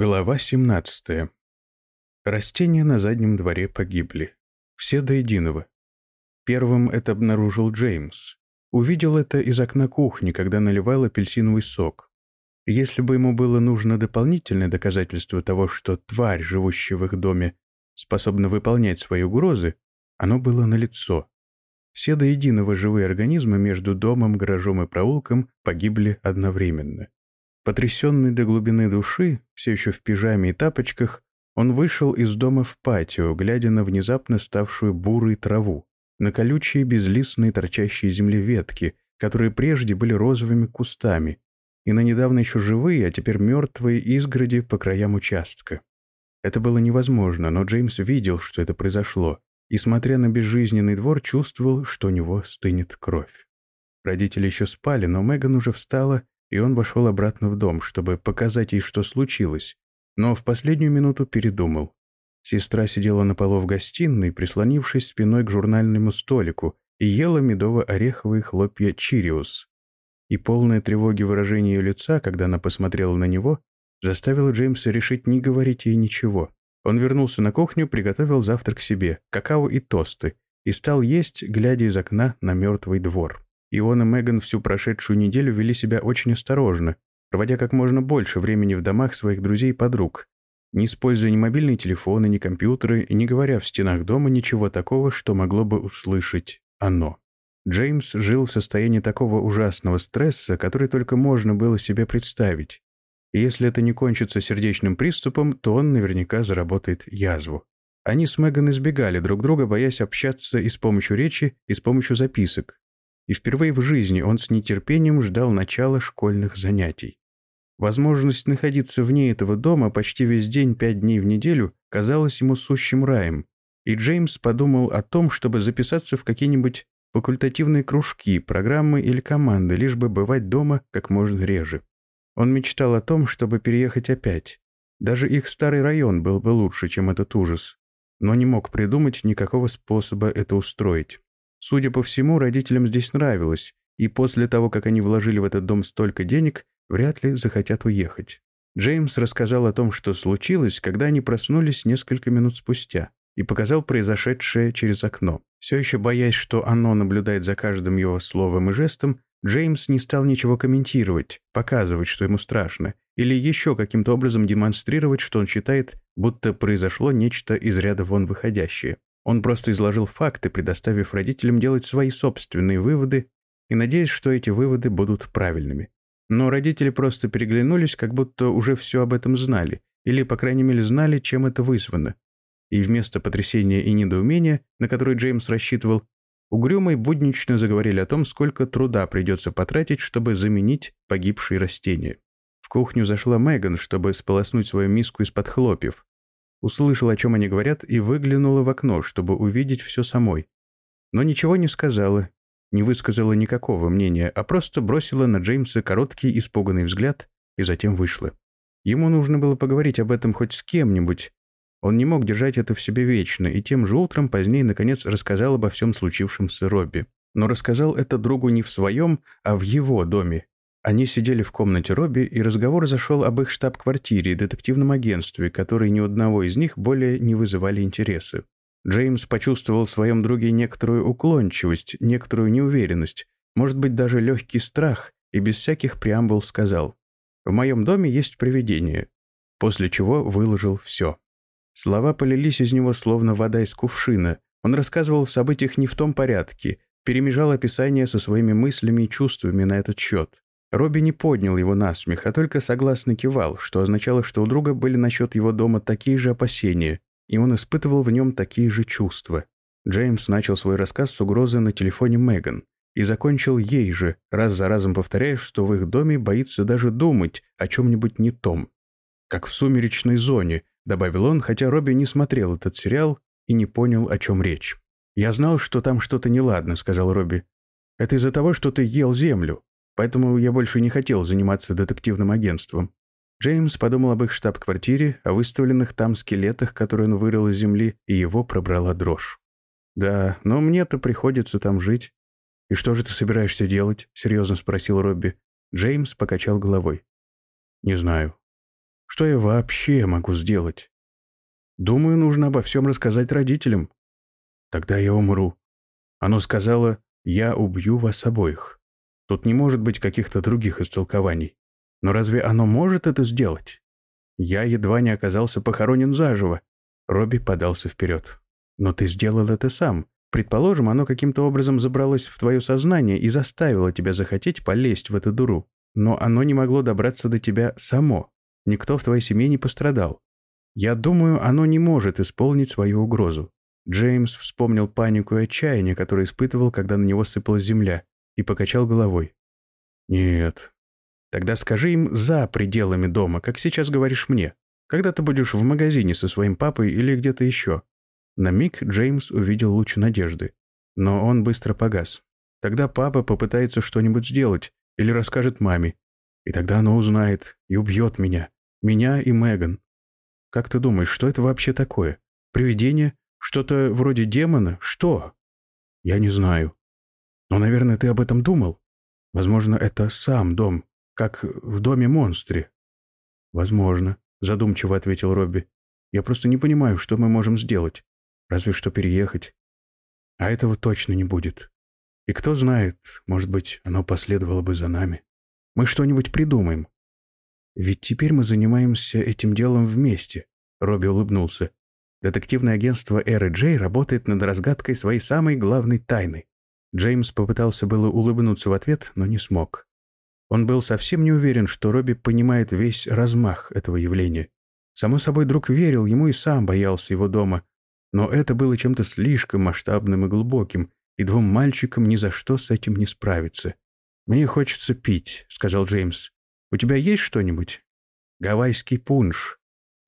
Глава 17. Растения на заднем дворе погибли. Все до единого. Первым это обнаружил Джеймс. Увидел это из окна кухни, когда наливал апельсиновый сок. Если бы ему было нужно дополнительное доказательство того, что тварь, живущая в их доме, способна выполнять свои угрозы, оно было налицо. Все до единого живые организмы между домом, гаражом и проулком погибли одновременно. Потрясенный до глубины души, все еще в пижаме и тапочках, он вышел из дома в патио, глядя на внезапно ставшую бурой траву, на колючие безлистные торчащие земли ветки, которые прежде были розовыми кустами, и на недавно еще живые, а теперь мертвые изгороди по краям участка. Это было невозможно, но Джеймс видел, что это произошло, и, смотря на безжизненный двор, чувствовал, что у него стынет кровь. Родители еще спали, но Меган уже встала и он вошел обратно в дом, чтобы показать ей, что случилось, но в последнюю минуту передумал. Сестра сидела на полу в гостиной, прислонившись спиной к журнальному столику, и ела медово-ореховые хлопья «Чириус». И полное тревоги выражение ее лица, когда она посмотрела на него, заставило Джеймса решить не говорить ей ничего. Он вернулся на кухню, приготовил завтрак себе, какао и тосты, и стал есть, глядя из окна на мертвый двор. И он и Меган всю прошедшую неделю вели себя очень осторожно, проводя как можно больше времени в домах своих друзей и подруг, не используя ни мобильные телефоны, ни компьютеры и не говоря в стенах дома ничего такого, что могло бы услышать оно. Джеймс жил в состоянии такого ужасного стресса, который только можно было себе представить. И если это не кончится сердечным приступом, то он наверняка заработает язву. Они с Меган избегали друг друга, боясь общаться и с помощью речи, и с помощью записок и впервые в жизни он с нетерпением ждал начала школьных занятий. Возможность находиться вне этого дома почти весь день пять дней в неделю казалась ему сущим раем, и Джеймс подумал о том, чтобы записаться в какие-нибудь факультативные кружки, программы или команды, лишь бы бывать дома как можно реже. Он мечтал о том, чтобы переехать опять. Даже их старый район был бы лучше, чем этот ужас, но не мог придумать никакого способа это устроить. Судя по всему, родителям здесь нравилось, и после того, как они вложили в этот дом столько денег, вряд ли захотят уехать. Джеймс рассказал о том, что случилось, когда они проснулись несколько минут спустя, и показал произошедшее через окно. Все еще боясь, что оно наблюдает за каждым его словом и жестом, Джеймс не стал ничего комментировать, показывать, что ему страшно, или еще каким-то образом демонстрировать, что он считает, будто произошло нечто из ряда вон выходящее. Он просто изложил факты, предоставив родителям делать свои собственные выводы и надеясь, что эти выводы будут правильными. Но родители просто переглянулись, как будто уже все об этом знали, или, по крайней мере, знали, чем это вызвано. И вместо потрясения и недоумения, на которое Джеймс рассчитывал, угрюмо и буднично заговорили о том, сколько труда придется потратить, чтобы заменить погибшие растения. В кухню зашла Меган, чтобы сполоснуть свою миску из-под хлопьев, услышала, о чем они говорят, и выглянула в окно, чтобы увидеть все самой. Но ничего не сказала, не высказала никакого мнения, а просто бросила на Джеймса короткий испуганный взгляд и затем вышла. Ему нужно было поговорить об этом хоть с кем-нибудь. Он не мог держать это в себе вечно, и тем же утром позднее, наконец, рассказал обо всем случившемся Робби. Но рассказал это другу не в своем, а в его доме, они сидели в комнате Робби, и разговор зашел об их штаб-квартире и детективном агентстве, которые ни у одного из них более не вызывали интереса. Джеймс почувствовал в своем друге некоторую уклончивость, некоторую неуверенность, может быть, даже легкий страх, и без всяких преамбул сказал «В моем доме есть привидение», после чего выложил все. Слова полились из него словно вода из кувшина. Он рассказывал в событиях не в том порядке, перемежал описания со своими мыслями и чувствами на этот счет. Робби не поднял его на смех, а только согласно кивал, что означало, что у друга были насчет его дома такие же опасения, и он испытывал в нем такие же чувства. Джеймс начал свой рассказ с угрозы на телефоне Меган и закончил ей же, раз за разом повторяя, что в их доме боится даже думать о чем-нибудь не том. «Как в сумеречной зоне», — добавил он, хотя Робби не смотрел этот сериал и не понял, о чем речь. «Я знал, что там что-то неладно», — сказал Робби. «Это из-за того, что ты ел землю поэтому я больше не хотел заниматься детективным агентством. Джеймс подумал об их штаб-квартире, о выставленных там скелетах, которые он вырыл из земли, и его пробрала дрожь. «Да, но мне-то приходится там жить». «И что же ты собираешься делать?» — серьезно спросил Робби. Джеймс покачал головой. «Не знаю». Что я вообще могу сделать? Думаю, нужно обо всем рассказать родителям. Тогда я умру. Оно сказала, я убью вас обоих. Тут не может быть каких-то других истолкований. Но разве оно может это сделать? Я едва не оказался похоронен заживо. Робби подался вперед. Но ты сделал это сам. Предположим, оно каким-то образом забралось в твое сознание и заставило тебя захотеть полезть в эту дуру. Но оно не могло добраться до тебя само. Никто в твоей семье не пострадал. Я думаю, оно не может исполнить свою угрозу. Джеймс вспомнил панику и отчаяние, которое испытывал, когда на него сыпалась земля, и покачал головой. «Нет. Тогда скажи им за пределами дома, как сейчас говоришь мне, когда ты будешь в магазине со своим папой или где-то еще». На миг Джеймс увидел луч надежды, но он быстро погас. Тогда папа попытается что-нибудь сделать или расскажет маме, и тогда она узнает и убьет меня, меня и Меган. Как ты думаешь, что это вообще такое? Привидение? Что-то вроде демона? Что? Я не знаю. Но, наверное, ты об этом думал. Возможно, это сам дом, как в доме-монстре. Возможно, задумчиво ответил Робби. Я просто не понимаю, что мы можем сделать. Разве что переехать. А этого точно не будет. И кто знает, может быть, оно последовало бы за нами. Мы что-нибудь придумаем. «Ведь теперь мы занимаемся этим делом вместе», — Робби улыбнулся. «Детективное агентство R&J работает над разгадкой своей самой главной тайны». Джеймс попытался было улыбнуться в ответ, но не смог. Он был совсем не уверен, что Робби понимает весь размах этого явления. Само собой, друг верил ему и сам боялся его дома, но это было чем-то слишком масштабным и глубоким, и двум мальчикам ни за что с этим не справиться. «Мне хочется пить», — сказал Джеймс. У тебя есть что-нибудь? Гавайский пунш.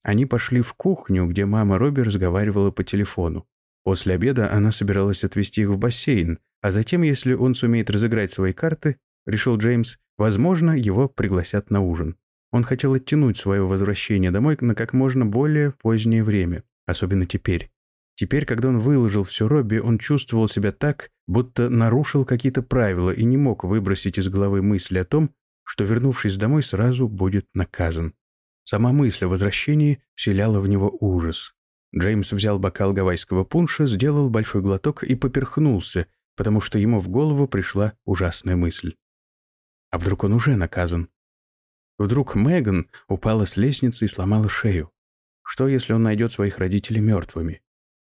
Они пошли в кухню, где мама Робби разговаривала по телефону. После обеда она собиралась отвезти их в бассейн, а затем, если он сумеет разыграть свои карты, решил Джеймс, возможно, его пригласят на ужин. Он хотел оттянуть свое возвращение домой на как можно более позднее время, особенно теперь. Теперь, когда он выложил все Робби, он чувствовал себя так, будто нарушил какие-то правила и не мог выбросить из головы мысли о том, что, вернувшись домой, сразу будет наказан. Сама мысль о возвращении вселяла в него ужас. Джеймс взял бокал гавайского пунша, сделал большой глоток и поперхнулся, потому что ему в голову пришла ужасная мысль. А вдруг он уже наказан? Вдруг Меган упала с лестницы и сломала шею. Что, если он найдет своих родителей мертвыми?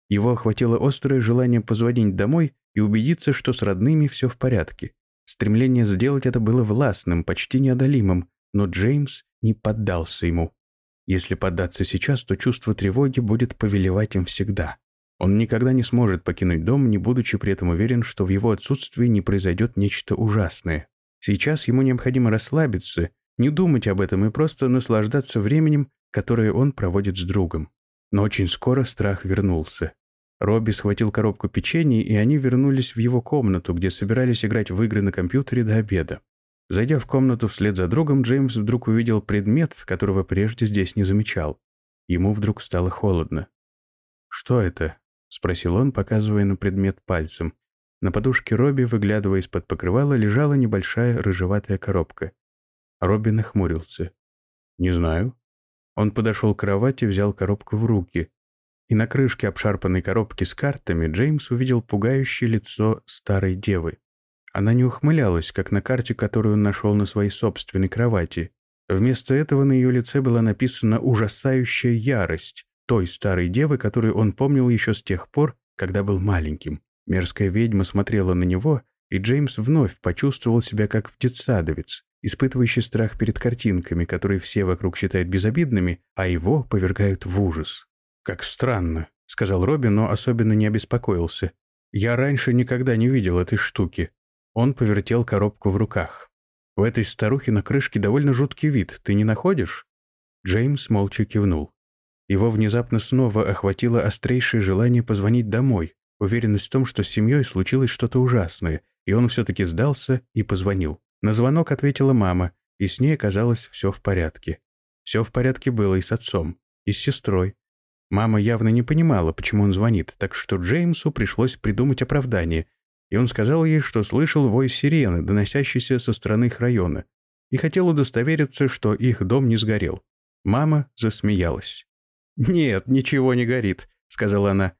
Его охватило острое желание позвонить домой и убедиться, что с родными все в порядке. Стремление сделать это было властным, почти неодолимым, но Джеймс не поддался ему. Если поддаться сейчас, то чувство тревоги будет повелевать им всегда. Он никогда не сможет покинуть дом, не будучи при этом уверен, что в его отсутствии не произойдет нечто ужасное. Сейчас ему необходимо расслабиться, не думать об этом и просто наслаждаться временем, которое он проводит с другом. Но очень скоро страх вернулся. Робби схватил коробку печенья, и они вернулись в его комнату, где собирались играть в игры на компьютере до обеда. Зайдя в комнату вслед за другом, Джеймс вдруг увидел предмет, которого прежде здесь не замечал. Ему вдруг стало холодно. «Что это?» — спросил он, показывая на предмет пальцем. На подушке Робби, выглядывая из-под покрывала, лежала небольшая рыжеватая коробка. Робби нахмурился. «Не знаю». Он подошел к кровати, взял коробку в руки и на крышке обшарпанной коробки с картами Джеймс увидел пугающее лицо старой девы. Она не ухмылялась, как на карте, которую он нашел на своей собственной кровати. Вместо этого на ее лице была написана ужасающая ярость той старой девы, которую он помнил еще с тех пор, когда был маленьким. Мерзкая ведьма смотрела на него, и Джеймс вновь почувствовал себя как в детсадовец, испытывающий страх перед картинками, которые все вокруг считают безобидными, а его повергают в ужас. «Как странно», — сказал Робин, но особенно не обеспокоился. «Я раньше никогда не видел этой штуки». Он повертел коробку в руках. «У этой старухи на крышке довольно жуткий вид, ты не находишь?» Джеймс молча кивнул. Его внезапно снова охватило острейшее желание позвонить домой, уверенность в том, что с семьей случилось что-то ужасное, и он все-таки сдался и позвонил. На звонок ответила мама, и с ней оказалось все в порядке. Все в порядке было и с отцом, и с сестрой, Мама явно не понимала, почему он звонит, так что Джеймсу пришлось придумать оправдание, и он сказал ей, что слышал вой сирены, доносящийся со стороны их района, и хотел удостовериться, что их дом не сгорел. Мама засмеялась. «Нет, ничего не горит», — сказала она.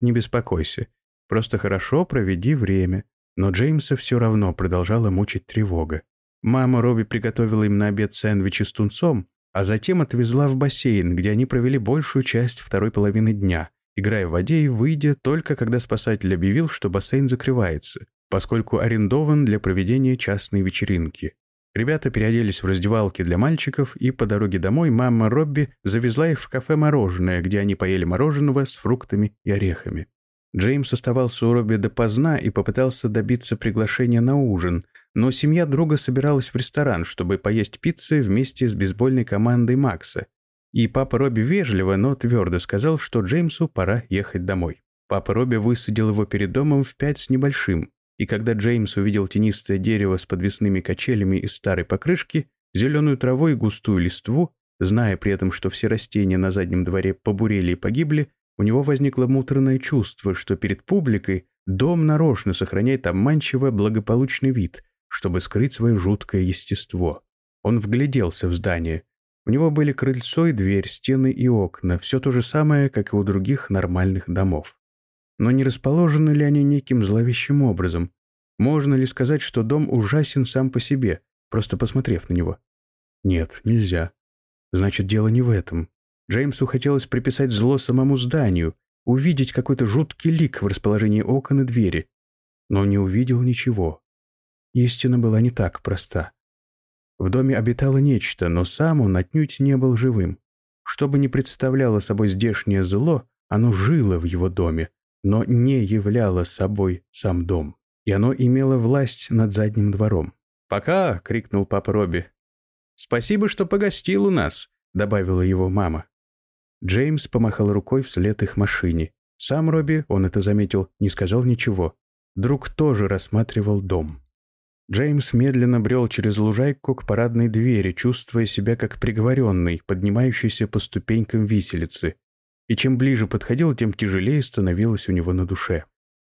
«Не беспокойся. Просто хорошо проведи время». Но Джеймса все равно продолжала мучить тревога. Мама Робби приготовила им на обед сэндвичи с тунцом, а затем отвезла в бассейн, где они провели большую часть второй половины дня, играя в воде и выйдя только когда спасатель объявил, что бассейн закрывается, поскольку арендован для проведения частной вечеринки. Ребята переоделись в раздевалки для мальчиков, и по дороге домой мама Робби завезла их в кафе «Мороженое», где они поели мороженого с фруктами и орехами. Джеймс оставался у Робби допоздна и попытался добиться приглашения на ужин, но семья друга собиралась в ресторан, чтобы поесть пиццы вместе с бейсбольной командой Макса. И папа Робби вежливо, но твердо сказал, что Джеймсу пора ехать домой. Папа Робби высадил его перед домом в пять с небольшим, и когда Джеймс увидел тенистое дерево с подвесными качелями из старой покрышки, зеленую траву и густую листву, зная при этом, что все растения на заднем дворе побурели и погибли, у него возникло муторное чувство, что перед публикой дом нарочно сохраняет обманчиво благополучный вид, чтобы скрыть свое жуткое естество. Он вгляделся в здание. У него были крыльцо и дверь, стены и окна, все то же самое, как и у других нормальных домов. Но не расположены ли они неким зловещим образом? Можно ли сказать, что дом ужасен сам по себе, просто посмотрев на него? Нет, нельзя. Значит, дело не в этом. Джеймсу хотелось приписать зло самому зданию, увидеть какой-то жуткий лик в расположении окон и двери. Но не увидел ничего. Истина была не так проста. В доме обитало нечто, но сам он отнюдь не был живым. Что бы ни представляло собой здешнее зло, оно жило в его доме, но не являло собой сам дом, и оно имело власть над задним двором. «Пока!» — крикнул папа Робби. «Спасибо, что погостил у нас», — добавила его мама. Джеймс помахал рукой вслед их машине. Сам Робби, он это заметил, не сказал ничего. Друг тоже рассматривал дом. Джеймс медленно брел через лужайку к парадной двери, чувствуя себя как приговоренный, поднимающийся по ступенькам виселицы, и чем ближе подходил, тем тяжелее становилось у него на душе.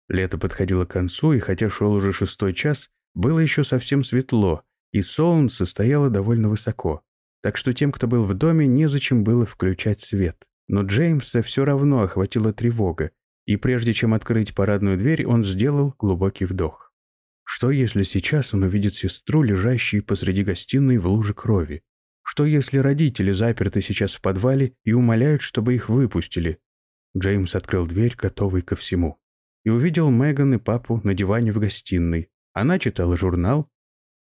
Лето подходило к концу, и хотя шел уже шестой час, было еще совсем светло, и солнце стояло довольно высоко. Так что тем, кто был в доме, незачем было включать свет. Но Джеймса все равно охватила тревога, и прежде чем открыть парадную дверь, он сделал глубокий вдох. Что если сейчас он увидит сестру, лежащую посреди гостиной в луже крови? Что если родители заперты сейчас в подвале и умоляют, чтобы их выпустили? Джеймс открыл дверь, готовый ко всему. И увидел Меган и папу на диване в гостиной. Она читала журнал,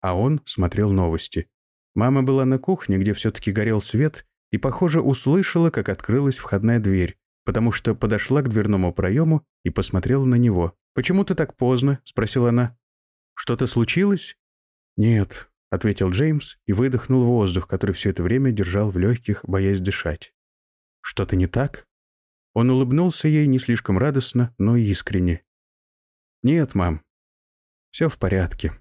а он смотрел новости. Мама была на кухне, где все-таки горел свет, и, похоже, услышала, как открылась входная дверь, потому что подошла к дверному проему и посмотрела на него. «Почему ты так поздно?» — спросила она. «Что-то случилось?» «Нет», ответил Джеймс и выдохнул воздух, который все это время держал в легких, боясь дышать. «Что-то не так?» Он улыбнулся ей не слишком радостно, но искренне. «Нет, мам, все в порядке».